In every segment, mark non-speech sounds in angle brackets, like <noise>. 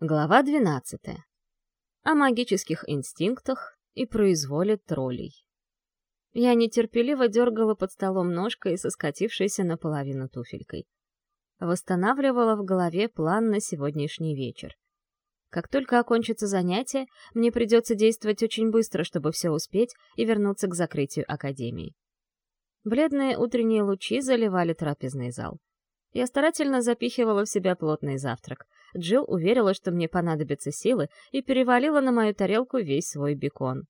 Глава 12. О магических инстинктах и произволе троллей. Я нетерпеливо дергала под столом ножкой со скатившейся наполовину туфелькой. Восстанавливала в голове план на сегодняшний вечер. Как только окончится занятие, мне придется действовать очень быстро, чтобы все успеть и вернуться к закрытию академии. Бледные утренние лучи заливали трапезный зал. Я старательно запихивала в себя плотный завтрак. Джилл уверила, что мне понадобятся силы, и перевалила на мою тарелку весь свой бекон.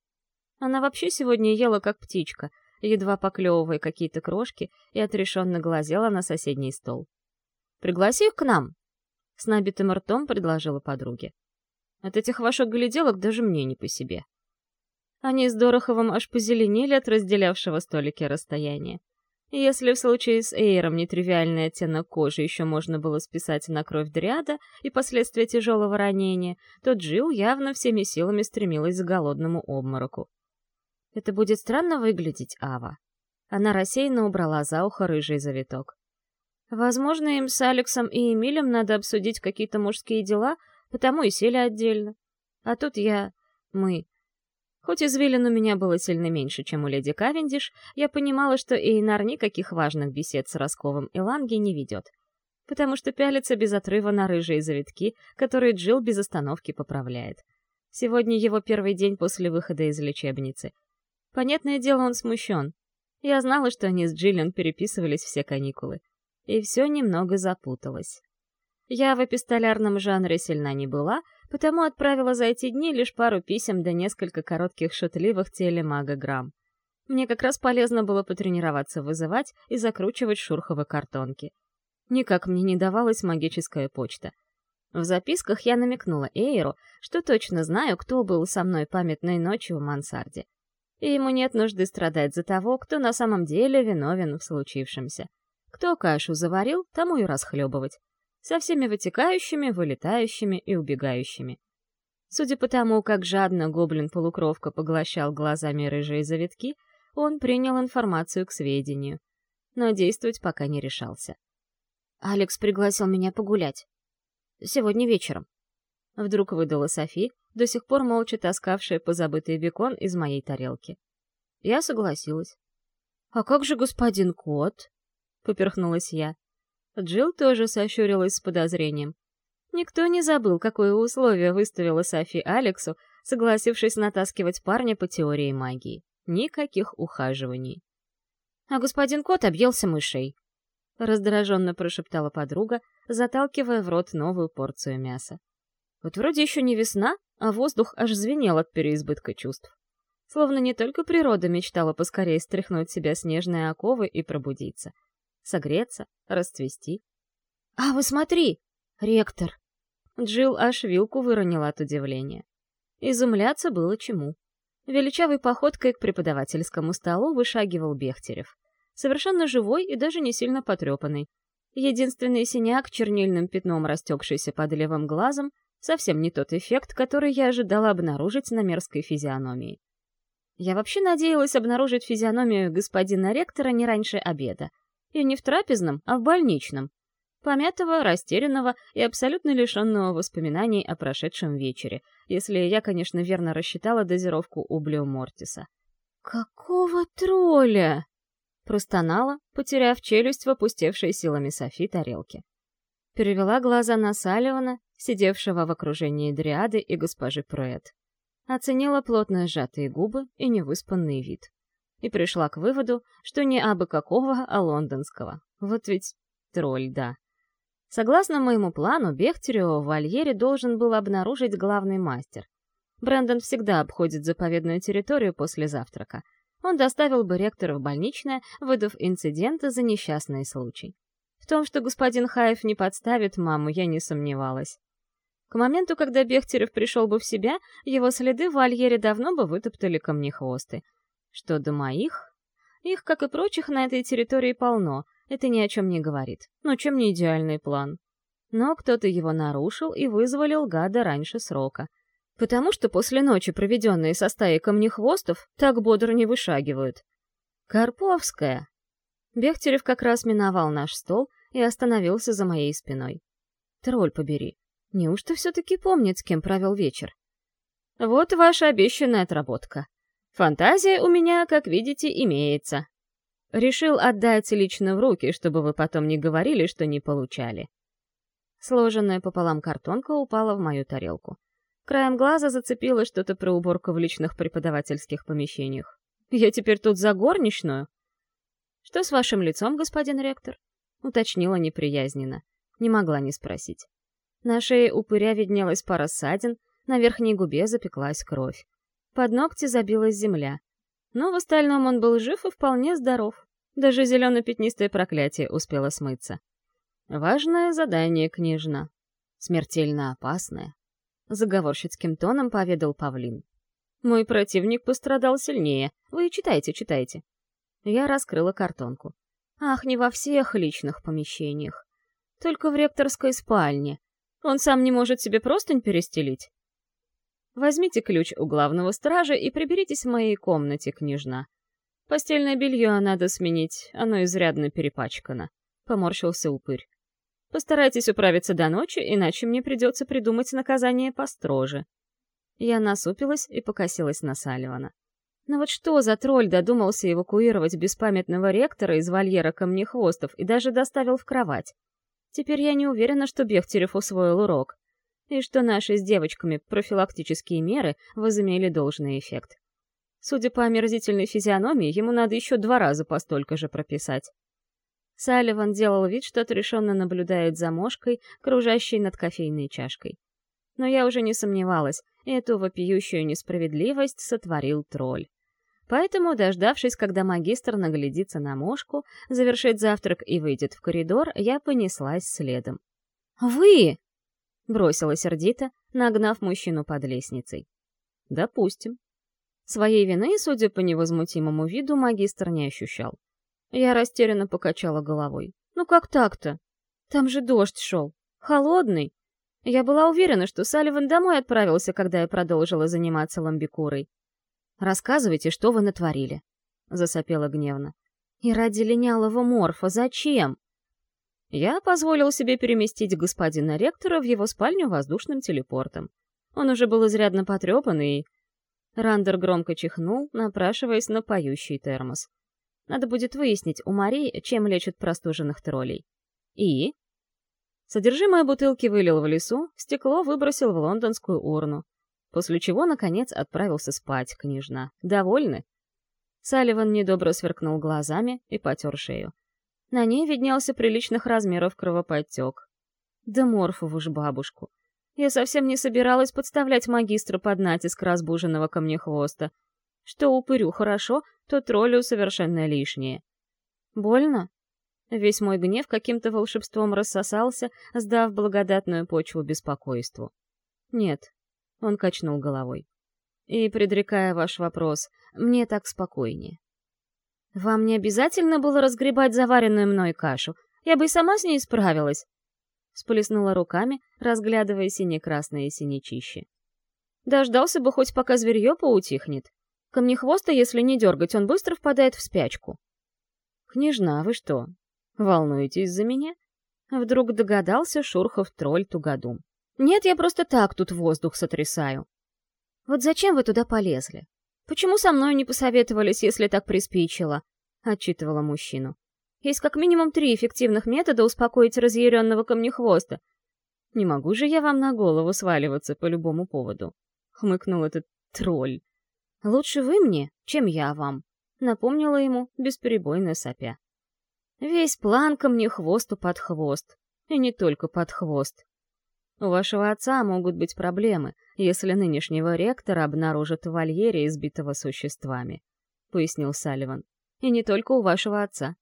Она вообще сегодня ела как птичка, едва поклевывая какие-то крошки, и отрешенно глазела на соседний стол. «Пригласи их к нам!» — с набитым ртом предложила подруге. «От этих ваших гляделок даже мне не по себе». Они с Дороховым аж позеленели от разделявшего столики расстояния. Если в случае с Эйром нетривиальный оттенок кожи еще можно было списать на кровь Дриада и последствия тяжелого ранения, то Джилл явно всеми силами стремилась к голодному обмороку. «Это будет странно выглядеть, Ава». Она рассеянно убрала за ухо рыжий завиток. «Возможно, им с Алексом и Эмилем надо обсудить какие-то мужские дела, потому и сели отдельно. А тут я... мы... Хоть извилин у меня было сильно меньше, чем у леди Кавендиш, я понимала, что Эйнар никаких важных бесед с Росковым и Ланги не ведет, потому что пялится без отрыва на рыжие завитки, которые Джилл без остановки поправляет. Сегодня его первый день после выхода из лечебницы. Понятное дело, он смущен. Я знала, что они с Джиллиан переписывались все каникулы. И все немного запуталось. Я в эпистолярном жанре сильна не была, потому отправила за эти дни лишь пару писем да несколько коротких шутливых телемагограмм. Мне как раз полезно было потренироваться вызывать и закручивать шурховые картонки. Никак мне не давалась магическая почта. В записках я намекнула Эйру, что точно знаю, кто был со мной памятной ночью в мансарде. И ему нет нужды страдать за того, кто на самом деле виновен в случившемся. Кто кашу заварил, тому и расхлебывать со всеми вытекающими, вылетающими и убегающими. Судя по тому, как жадно гоблин-полукровка поглощал глазами рыжие завитки, он принял информацию к сведению, но действовать пока не решался. «Алекс пригласил меня погулять. Сегодня вечером». Вдруг выдала Софи, до сих пор молча таскавшая позабытый бекон из моей тарелки. Я согласилась. «А как же господин кот?» — поперхнулась я. Джилл тоже сощурилась с подозрением. Никто не забыл, какое условие выставила Софи Алексу, согласившись натаскивать парня по теории магии. Никаких ухаживаний. А господин кот объелся мышей. Раздраженно прошептала подруга, заталкивая в рот новую порцию мяса. Вот вроде еще не весна, а воздух аж звенел от переизбытка чувств. Словно не только природа мечтала поскорее стряхнуть себя снежные оковы и пробудиться — согреться, расцвести. «А, вы смотри! Ректор!» Джилл аж вилку выронила от удивления. Изумляться было чему. Величавой походкой к преподавательскому столу вышагивал Бехтерев. Совершенно живой и даже не сильно потрепанный. Единственный синяк, чернильным пятном растекшийся под левым глазом, совсем не тот эффект, который я ожидала обнаружить на мерзкой физиономии. Я вообще надеялась обнаружить физиономию господина ректора не раньше обеда, и не в трапезном, а в больничном. Помятого, растерянного и абсолютно лишенного воспоминаний о прошедшем вечере, если я, конечно, верно рассчитала дозировку Ублио Мортиса. «Какого тролля?» Простонала, потеряв челюсть в опустевшей силами Софи тарелке. Перевела глаза на Салливана, сидевшего в окружении Дриады и госпожи Пруэт. Оценила плотно сжатые губы и невыспанный вид и пришла к выводу, что не абы какого, а лондонского. Вот ведь тролль, да. Согласно моему плану, Бехтерио в вольере должен был обнаружить главный мастер. Брэндон всегда обходит заповедную территорию после завтрака. Он доставил бы ректора в больничное, выдав инцидента за несчастный случай. В том, что господин Хаев не подставит маму, я не сомневалась. К моменту, когда Бехтерев пришел бы в себя, его следы в вольере давно бы вытоптали камнехвосты — что до моих? Их, как и прочих, на этой территории полно, это ни о чем не говорит. Но чем не идеальный план? Но кто-то его нарушил и вызволил гада раньше срока. Потому что после ночи, проведенной со стаей камнехвостов, так бодро не вышагивают. Карповская. Бехтерев как раз миновал наш стол и остановился за моей спиной. Тролль побери. Неужто все-таки помнит, с кем провел вечер? Вот ваша обещанная отработка. Фантазия у меня, как видите, имеется. Решил отдать лично в руки, чтобы вы потом не говорили, что не получали. Сложенная пополам картонка упала в мою тарелку. Краем глаза зацепило что-то про уборку в личных преподавательских помещениях. Я теперь тут за горничную? Что с вашим лицом, господин ректор? Уточнила неприязненно. Не могла не спросить. На шее упыря виднелась пара ссадин, на верхней губе запеклась кровь. Под ногти забилась земля. Но в остальном он был жив и вполне здоров. Даже зелено-пятнистое проклятие успело смыться. Важное задание, княжна. Смертельно опасное. Заговорщицким тоном поведал Павлин. Мой противник пострадал сильнее. Вы читайте, читайте. Я раскрыла картонку. Ах, не во всех личных помещениях. Только в ректорской спальне. Он сам не может себе простынь перестелить. Возьмите ключ у главного стража и приберитесь в моей комнате, княжна. Постельное белье надо сменить, оно изрядно перепачкано. Поморщился упырь. Постарайтесь управиться до ночи, иначе мне придется придумать наказание построже. Я насупилась и покосилась на Салливана. Но вот что за тролль додумался эвакуировать беспамятного ректора из вольера камнехвостов и даже доставил в кровать? Теперь я не уверена, что Бехтерев усвоил урок, и что наши с девочками профилактические меры возымели должный эффект. Судя по омерзительной физиономии, ему надо еще два раза по столько же прописать. Салливан делал вид, что отрешенно наблюдает за мошкой, кружащей над кофейной чашкой. Но я уже не сомневалась, эту вопиющую несправедливость сотворил тролль. Поэтому, дождавшись, когда магистр наглядится на мошку, завершит завтрак и выйдет в коридор, я понеслась следом. «Вы!» — бросила сердито, нагнав мужчину под лестницей. «Допустим». Своей вины, судя по невозмутимому виду, магистр не ощущал. Я растерянно покачала головой. «Ну как так-то? Там же дождь шел. Холодный. Я была уверена, что Салливан домой отправился, когда я продолжила заниматься ламбикурой. «Рассказывайте, что вы натворили», — засопела гневно. «И ради линялого морфа зачем?» Я позволил себе переместить господина ректора в его спальню воздушным телепортом. Он уже был изрядно потрепан и... Рандер громко чихнул, напрашиваясь на поющий термос. Надо будет выяснить у Марии, чем лечат простуженных троллей. И? Содержимое бутылки вылил в лесу, стекло выбросил в лондонскую урну. После чего, наконец, отправился спать, княжна. Довольны? Салливан недобро сверкнул глазами и потер шею. На ней виднелся приличных размеров кровоподтек. Да морфову ж бабушку. Я совсем не собиралась подставлять магистра под натиск разбуженного камнехвоста. Что упырю хорошо, то троллю совершенно лишнее. Больно? Весь мой гнев каким-то волшебством рассосался, сдав благодатную почву беспокойству. Нет, он качнул головой. И, предрекая ваш вопрос, мне так спокойнее. Вам не обязательно было разгребать заваренную мной кашу. Я бы и сама с ней справилась. Сплеснула руками, разглядывая сине-красные синячищи. Дождался бы хоть пока зверье поутихнет. Камнехвоста, если не дергать, он быстро впадает в спячку. «Княжна, вы что, волнуетесь за меня?» Вдруг догадался Шурхов тролль Тугодум. «Нет, я просто так тут воздух сотрясаю». «Вот зачем вы туда полезли? Почему со мной не посоветовались, если так приспичило?» — отчитывала мужчину. «Есть как минимум три эффективных метода успокоить разъяренного камнехвоста. Не могу же я вам на голову сваливаться по любому поводу», — хмыкнул этот тролль. «Лучше вы мне, чем я вам», — напомнила ему, бесперебойно сопя. «Весь план ко под хвост, и не только под хвост. У вашего отца могут быть проблемы, если нынешнего ректора обнаружат в вольере, избитого существами», — пояснил Салливан. «И не только у вашего отца.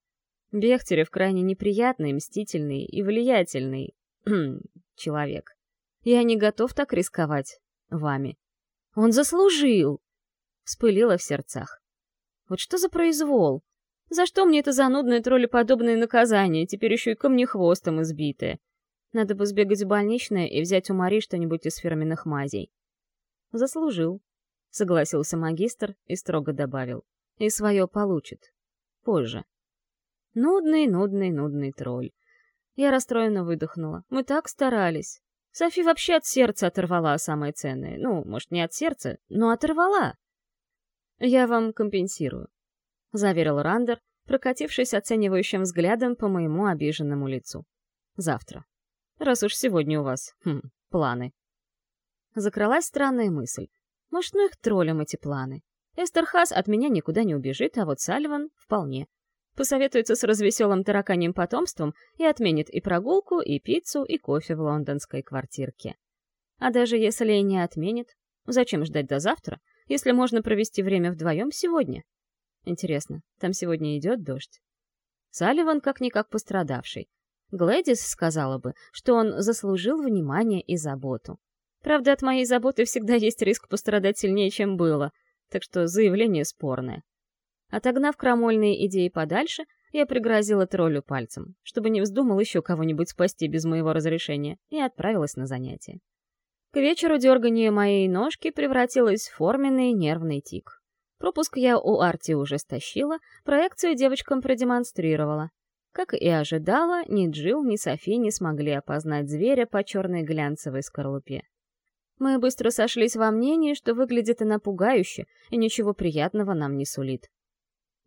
Бехтерев крайне неприятный, мстительный и влиятельный <clears throat> человек. Я не готов так рисковать вами. Он заслужил!» вспылила в сердцах. Вот что за произвол? За что мне это занудное троллеподобное наказание, теперь еще и камнехвостом избитое? Надо бы сбегать в больничное и взять у Мари что-нибудь из фирменных мазей. Заслужил, согласился магистр и строго добавил. И свое получит. Позже. Нудный, нудный, нудный тролль. Я расстроенно выдохнула. Мы так старались. Софи вообще от сердца оторвала самое ценное. Ну, может, не от сердца, но оторвала. «Я вам компенсирую», — заверил Рандер, прокатившись оценивающим взглядом по моему обиженному лицу. «Завтра. Раз уж сегодня у вас, хм, планы». Закралась странная мысль. Может, ну их троллям эти планы. Эстерхас от меня никуда не убежит, а вот Сальван — вполне. Посоветуется с развеселым тараканьим потомством и отменит и прогулку, и пиццу, и кофе в лондонской квартирке. А даже если и не отменит, зачем ждать до завтра, если можно провести время вдвоем сегодня? Интересно, там сегодня идет дождь? Салливан как-никак пострадавший. Глэдис сказала бы, что он заслужил внимание и заботу. Правда, от моей заботы всегда есть риск пострадать сильнее, чем было, так что заявление спорное. Отогнав крамольные идеи подальше, я пригрозила троллю пальцем, чтобы не вздумал еще кого-нибудь спасти без моего разрешения, и отправилась на занятие. К вечеру дергание моей ножки превратилось в форменный нервный тик. Пропуск я у Арти уже стащила, проекцию девочкам продемонстрировала. Как и ожидала, ни Джилл, ни Софи не смогли опознать зверя по черной глянцевой скорлупе. Мы быстро сошлись во мнении, что выглядит она пугающе и ничего приятного нам не сулит.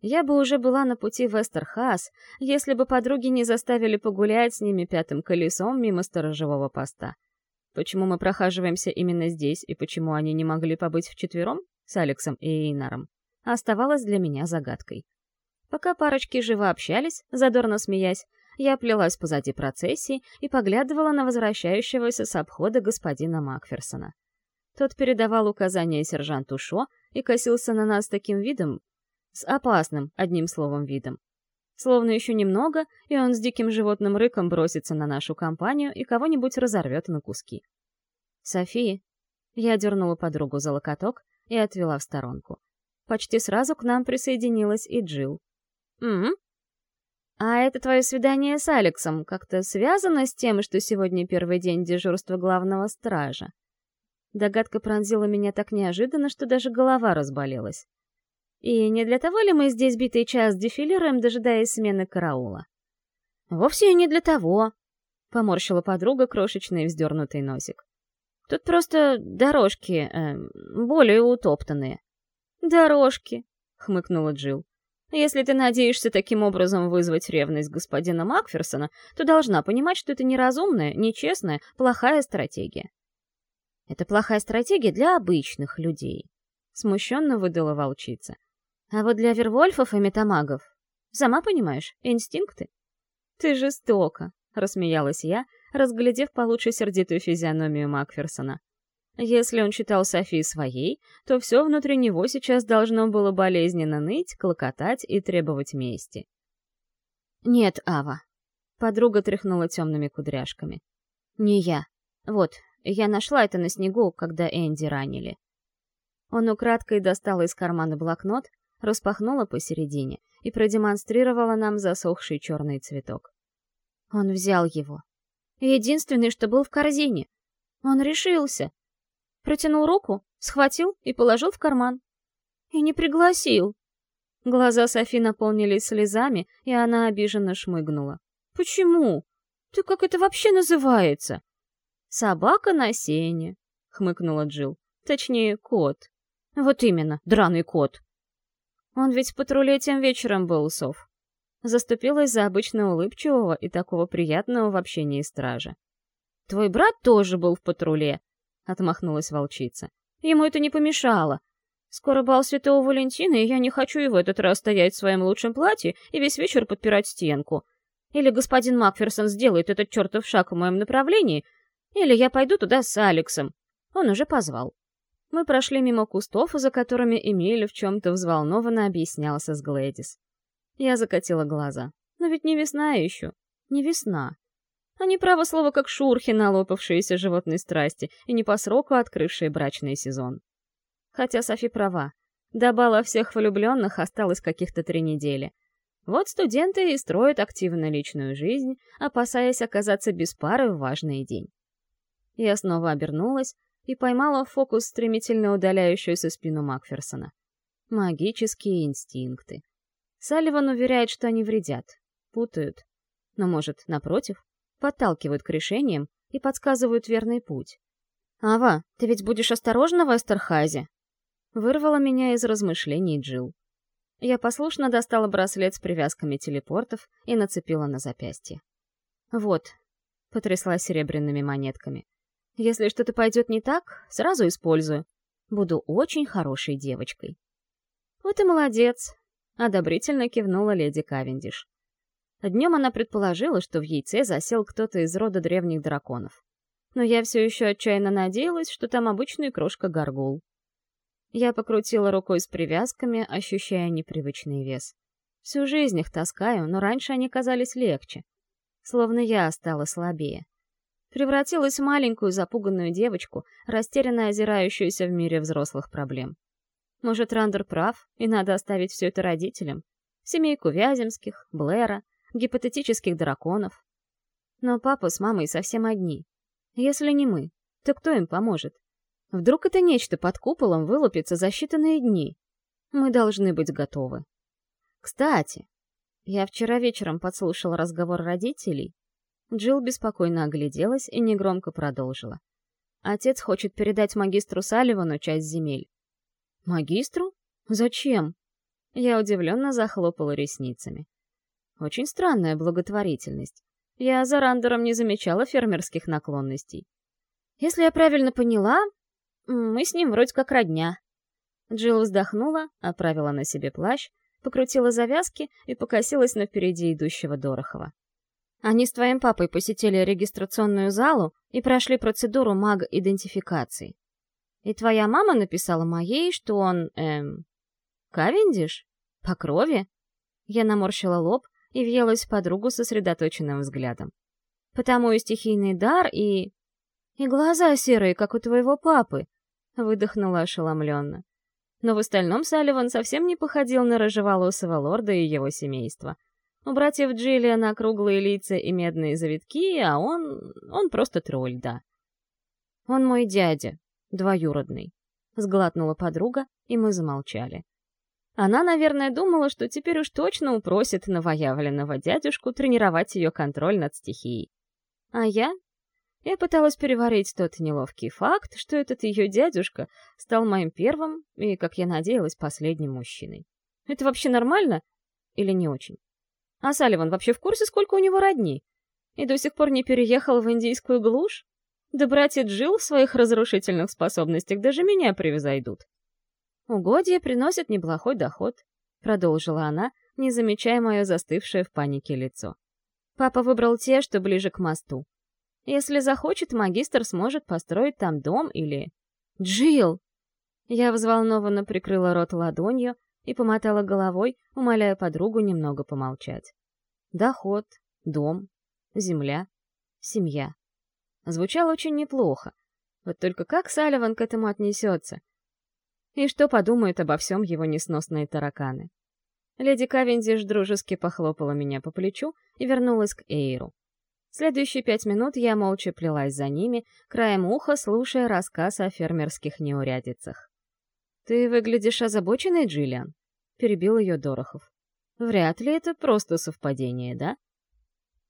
Я бы уже была на пути в Эстерхас, если бы подруги не заставили погулять с ними пятым колесом мимо сторожевого поста. Почему мы прохаживаемся именно здесь и почему они не могли побыть вчетвером с Алексом и Эйнаром, оставалось для меня загадкой. Пока парочки живо общались, задорно смеясь, я плелась позади процессии и поглядывала на возвращающегося с обхода господина Макферсона. Тот передавал указания сержанту Шо и косился на нас таким видом, с опасным, одним словом, видом. Словно еще немного, и он с диким животным рыком бросится на нашу компанию и кого-нибудь разорвет на куски. «София!» Я дернула подругу за локоток и отвела в сторонку. Почти сразу к нам присоединилась и Джилл. «М-м, «А это твое свидание с Алексом как-то связано с тем, что сегодня первый день дежурства главного стража?» Догадка пронзила меня так неожиданно, что даже голова разболелась. «И не для того ли мы здесь битый час дефилируем, дожидаясь смены караула?» «Вовсе и не для того», — поморщила подруга крошечный вздернутый носик. «Тут просто дорожки э, более утоптанные». «Дорожки», — хмыкнула Джилл. Если ты надеешься таким образом вызвать ревность господина Макферсона, то должна понимать, что это неразумная, нечестная, плохая стратегия. Это плохая стратегия для обычных людей. Смущенно выдала волчица. А вот для вервольфов и метамагов, сама понимаешь, инстинкты. Ты жестоко, рассмеялась я, разглядев получше сердитую физиономию Макферсона. Если он считал Софи своей, то все внутри него сейчас должно было болезненно ныть, клокотать и требовать мести. «Нет, Ава». Подруга тряхнула темными кудряшками. «Не я. Вот, я нашла это на снегу, когда Энди ранили». Он украдкой достал из кармана блокнот, распахнула посередине и продемонстрировала нам засохший черный цветок. Он взял его. Единственный, что был в корзине. Он решился. Протянул руку, схватил и положил в карман. И не пригласил. Глаза Софи наполнились слезами, и она обиженно шмыгнула. «Почему? Ты как это вообще называется?» «Собака на сене», — хмыкнула Джил. «Точнее, кот». «Вот именно, драный кот». Он ведь в патруле тем вечером был, Сов. Заступилась за обычно улыбчивого и такого приятного в общении стража. «Твой брат тоже был в патруле», отмахнулась волчица. Ему это не помешало. Скоро бал Святого Валентина, и я не хочу и в этот раз стоять в своем лучшем платье и весь вечер подпирать стенку. Или господин Макферсон сделает этот чертов шаг в моем направлении, или я пойду туда с Алексом. Он уже позвал. Мы прошли мимо кустов, за которыми Эмиль в чем-то взволнованно объяснялся с Глэдис. Я закатила глаза. Но ведь не весна еще. Не весна а не право слово как шурхи, налопавшиеся животной страсти и не по сроку открывшие брачный сезон. Хотя Софи права. До бала всех влюбленных осталось каких-то три недели. Вот студенты и строят активно личную жизнь, опасаясь оказаться без пары в важный день. Я снова обернулась и поймала в фокус стремительно удаляющуюся спину Макферсона. Магические инстинкты. Салливан уверяет, что они вредят, путают. Но, может, напротив, подталкивают к решениям, и подсказывают верный путь. «Ава, ты ведь будешь осторожна в Эстерхазе?» Вырвала меня из размышлений Джил. Я послушно достала браслет с привязками телепортов и нацепила на запястье. «Вот», — потрясла серебряными монетками. «Если что-то пойдет не так, сразу использую. Буду очень хорошей девочкой». «Вот и молодец», — одобрительно кивнула леди Кавендиш. Днем она предположила, что в яйце засел кто-то из рода древних драконов. Но я все еще отчаянно надеялась, что там обычный крошка-горгул. Я покрутила рукой с привязками, ощущая непривычный вес. Всю жизнь их таскаю, но раньше они казались легче. Словно я стала слабее. Превратилась в маленькую запуганную девочку, растерянно озирающуюся в мире взрослых проблем. Может, Рандер прав, и надо оставить все это родителям? Семейку Вяземских, Блэра, гипотетических драконов. Но папа с мамой совсем одни. Если не мы, то кто им поможет? Вдруг это нечто под куполом вылупится за считанные дни? Мы должны быть готовы. Кстати, я вчера вечером подслушала разговор родителей. Джилл беспокойно огляделась и негромко продолжила. Отец хочет передать магистру Салливану часть земель. Магистру? Зачем? Я удивленно захлопала ресницами. Очень странная благотворительность. Я за Рандером не замечала фермерских наклонностей. Если я правильно поняла, мы с ним вроде как родня. Джилл вздохнула, оправила на себе плащ, покрутила завязки и покосилась на впереди идущего Дорохова. Они с твоим папой посетили регистрационную залу и прошли процедуру маг-идентификации. И твоя мама написала моей, что он, эм... Кавендиш? По крови? Я наморщила лоб, и въелась в подругу сосредоточенным взглядом. «Потому и стихийный дар, и... и глаза серые, как у твоего папы», — выдохнула ошеломленно. Но в остальном Салливан совсем не походил на рыжеволосого лорда и его семейство. У братьев Джиллиана круглые лица и медные завитки, а он... он просто тролль, да. «Он мой дядя, двоюродный», — сглатнула подруга, и мы замолчали. Она, наверное, думала, что теперь уж точно упросит новоявленного дядюшку тренировать ее контроль над стихией. А я? Я пыталась переварить тот неловкий факт, что этот ее дядюшка стал моим первым и, как я надеялась, последним мужчиной. Это вообще нормально? Или не очень? А Салливан вообще в курсе, сколько у него родни? И до сих пор не переехал в индийскую глушь? Да братья Джилл в своих разрушительных способностях даже меня превзойдут. «Угодья приносят неплохой доход», — продолжила она, не замечая мое застывшее в панике лицо. «Папа выбрал те, что ближе к мосту. Если захочет, магистр сможет построить там дом или... Джил! Я взволнованно прикрыла рот ладонью и помотала головой, умоляя подругу немного помолчать. Доход, дом, земля, семья. Звучало очень неплохо. Вот только как Салливан к этому отнесется? И что подумают обо всем его несносные тараканы? Леди Кавендиш дружески похлопала меня по плечу и вернулась к Эйру. Следующие пять минут я молча плелась за ними, краем уха слушая рассказ о фермерских неурядицах. «Ты выглядишь озабоченной, Джиллиан?» — перебил ее Дорохов. «Вряд ли это просто совпадение, да?»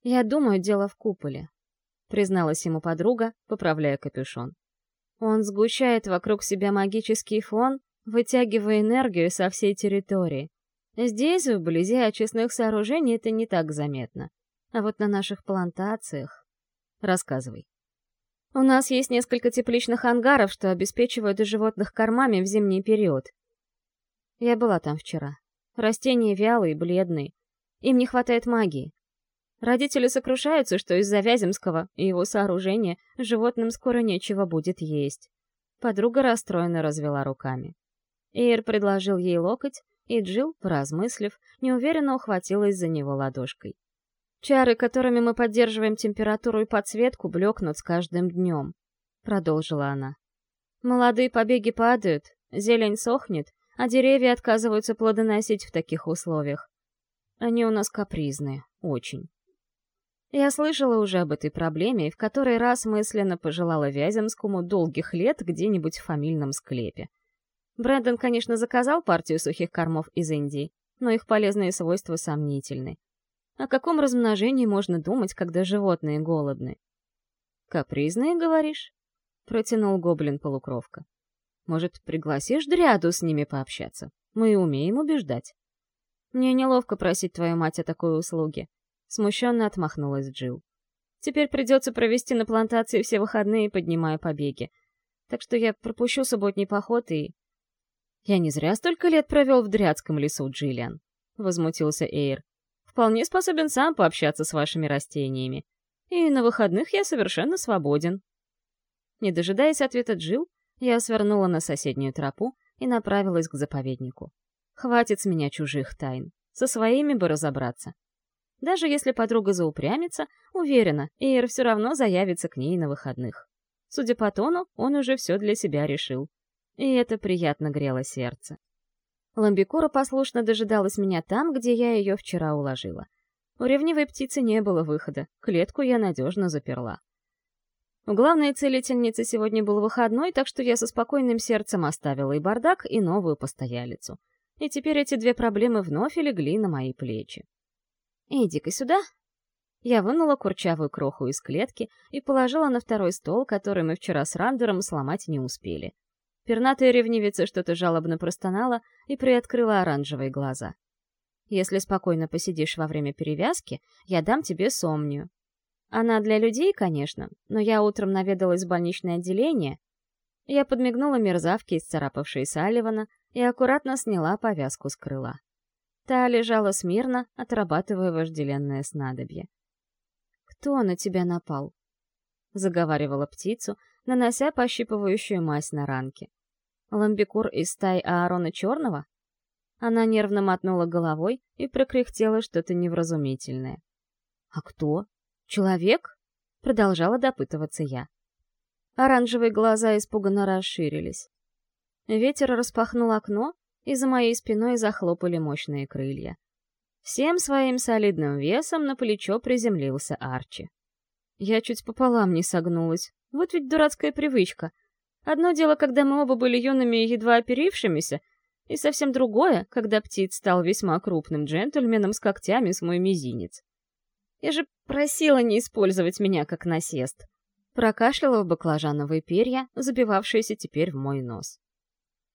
«Я думаю, дело в куполе», — призналась ему подруга, поправляя капюшон. Он сгущает вокруг себя магический фон, вытягивая энергию со всей территории. Здесь, вблизи очистных сооружений, это не так заметно. А вот на наших плантациях... Рассказывай. У нас есть несколько тепличных ангаров, что обеспечивают животных кормами в зимний период. Я была там вчера. Растения вялые, бледные. Им не хватает магии. Родители сокрушаются, что из-за Вяземского и его сооружения животным скоро нечего будет есть. Подруга расстроенно развела руками. Эйр предложил ей локоть, и Джилл, поразмыслив, неуверенно ухватилась за него ладошкой. «Чары, которыми мы поддерживаем температуру и подсветку, блекнут с каждым днем», — продолжила она. «Молодые побеги падают, зелень сохнет, а деревья отказываются плодоносить в таких условиях. Они у нас капризные, очень. Я слышала уже об этой проблеме и в который раз мысленно пожелала Вяземскому долгих лет где-нибудь в фамильном склепе. Брэндон, конечно, заказал партию сухих кормов из Индии, но их полезные свойства сомнительны. О каком размножении можно думать, когда животные голодны? Капризные, говоришь? Протянул гоблин-полукровка. Может, пригласишь дряду с ними пообщаться? Мы умеем убеждать. Мне неловко просить твою мать о такой услуге. Смущенно отмахнулась Джилл. Теперь придется провести на плантации все выходные, поднимая побеги. Так что я пропущу субботний поход и... Я не зря столько лет провел в Дрядском лесу, Джиллиан. Возмутился Эйр. Вполне способен сам пообщаться с вашими растениями. И на выходных я совершенно свободен. Не дожидаясь ответа Джил, я свернула на соседнюю тропу и направилась к заповеднику. Хватит с меня чужих тайн. Со своими бы разобраться. Даже если подруга заупрямится, уверена, Эйр все равно заявится к ней на выходных. Судя по тону, он уже все для себя решил. И это приятно грело сердце. Ламбикура послушно дожидалась меня там, где я ее вчера уложила. У ревнивой птицы не было выхода, клетку я надежно заперла. У главной целительницы сегодня был выходной, так что я со спокойным сердцем оставила и бардак, и новую постоялицу. И теперь эти две проблемы вновь легли на мои плечи. «Иди-ка сюда!» Я вынула курчавую кроху из клетки и положила на второй стол, который мы вчера с Рандером сломать не успели. Пернатая ревнивица что-то жалобно простонала и приоткрыла оранжевые глаза. «Если спокойно посидишь во время перевязки, я дам тебе сомнию. Она для людей, конечно, но я утром наведалась в больничное отделение. Я подмигнула мерзавке, исцарапавшей Салливана, и аккуратно сняла повязку с крыла. Та лежала смирно, отрабатывая вожделенное снадобье. «Кто на тебя напал?» — заговаривала птицу, нанося пощипывающую мазь на ранки. «Ламбикур из стаи Аарона Черного?» Она нервно мотнула головой и прокряхтела что-то невразумительное. «А кто? Человек?» — продолжала допытываться я. Оранжевые глаза испуганно расширились. Ветер распахнул окно, и за моей спиной захлопали мощные крылья. Всем своим солидным весом на плечо приземлился Арчи. Я чуть пополам не согнулась. Вот ведь дурацкая привычка. Одно дело, когда мы оба были юными и едва оперившимися, и совсем другое, когда птиц стал весьма крупным джентльменом с когтями с мой мизинец. Я же просила не использовать меня как насест. Прокашляла в баклажановые перья, забивавшиеся теперь в мой нос.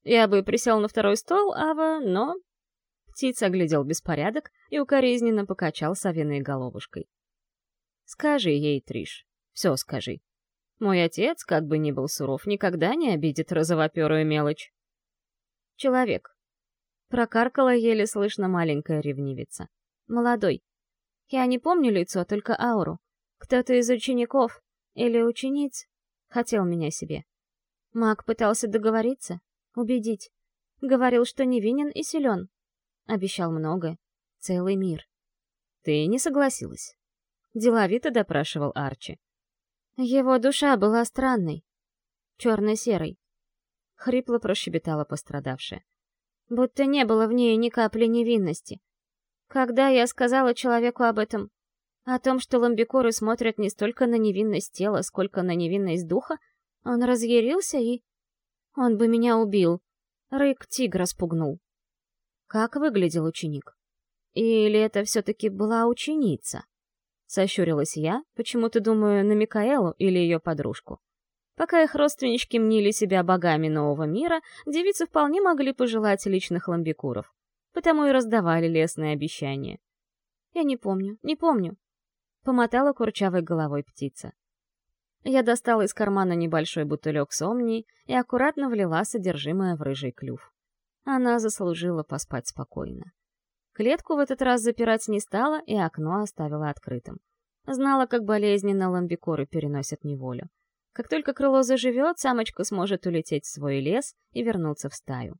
Я бы присел на второй стол, Ава, но... Птица оглядел беспорядок и укоризненно покачал совиной головушкой. Скажи ей, Триш, все скажи. Мой отец, как бы ни был суров, никогда не обидит розовоперую мелочь. Человек. Прокаркала еле слышно маленькая ревнивица. Молодой. Я не помню лицо, только ауру. Кто-то из учеников или учениц хотел меня себе. Маг пытался договориться, Убедить. Говорил, что невинен и силен. Обещал многое. Целый мир. Ты не согласилась. Деловито допрашивал Арчи. Его душа была странной. Черно-серой. Хрипло прощебетала пострадавшая. Будто не было в ней ни капли невинности. Когда я сказала человеку об этом, о том, что ламбикоры смотрят не столько на невинность тела, сколько на невинность духа, он разъярился и он бы меня убил. Рык тигра спугнул. Как выглядел ученик? Или это все-таки была ученица? Сощурилась я, почему-то думаю на Микаэлу или ее подружку. Пока их родственнички мнили себя богами нового мира, девицы вполне могли пожелать личных ламбикуров. Потому и раздавали лесные обещания. Я не помню, не помню. Помотала курчавой головой птица. Я достала из кармана небольшой бутылек с омнией и аккуратно влила содержимое в рыжий клюв. Она заслужила поспать спокойно. Клетку в этот раз запирать не стала и окно оставила открытым. Знала, как болезненно ламбикоры переносят неволю. Как только крыло заживет, самочка сможет улететь в свой лес и вернуться в стаю.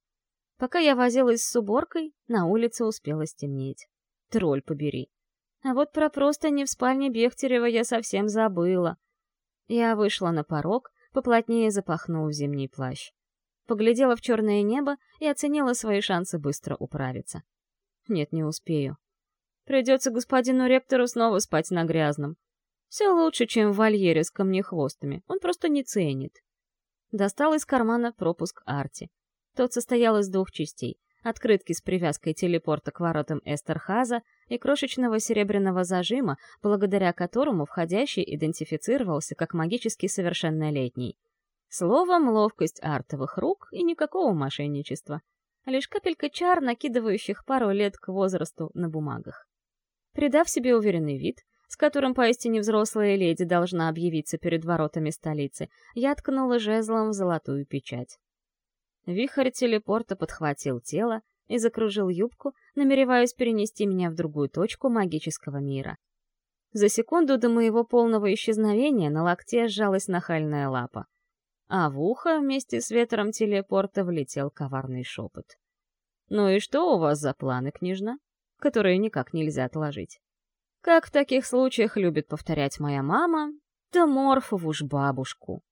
Пока я возилась с уборкой, на улице успела стемнеть. Тролль побери. А вот про просто не в спальне Бехтерева я совсем забыла. Я вышла на порог, поплотнее запахнув зимний плащ. Поглядела в черное небо и оценила свои шансы быстро управиться. Нет, не успею. Придется господину ректору снова спать на грязном. Все лучше, чем в вольере с камнехвостами. Он просто не ценит. Достал из кармана пропуск Арти. Тот состоял из двух частей. Открытки с привязкой телепорта к воротам Эстерхаза и крошечного серебряного зажима, благодаря которому входящий идентифицировался как магически совершеннолетний. Словом, ловкость артовых рук и никакого мошенничества. Лишь капелька чар, накидывающих пару лет к возрасту на бумагах. Придав себе уверенный вид, с которым поистине взрослая леди должна объявиться перед воротами столицы, я ткнула жезлом в золотую печать. Вихрь телепорта подхватил тело и закружил юбку, намереваясь перенести меня в другую точку магического мира. За секунду до моего полного исчезновения на локте сжалась нахальная лапа, а в ухо вместе с ветром телепорта влетел коварный шепот. «Ну и что у вас за планы, княжна, которые никак нельзя отложить?» Как в таких случаях любит повторять моя мама, да Морфову ж бабушку.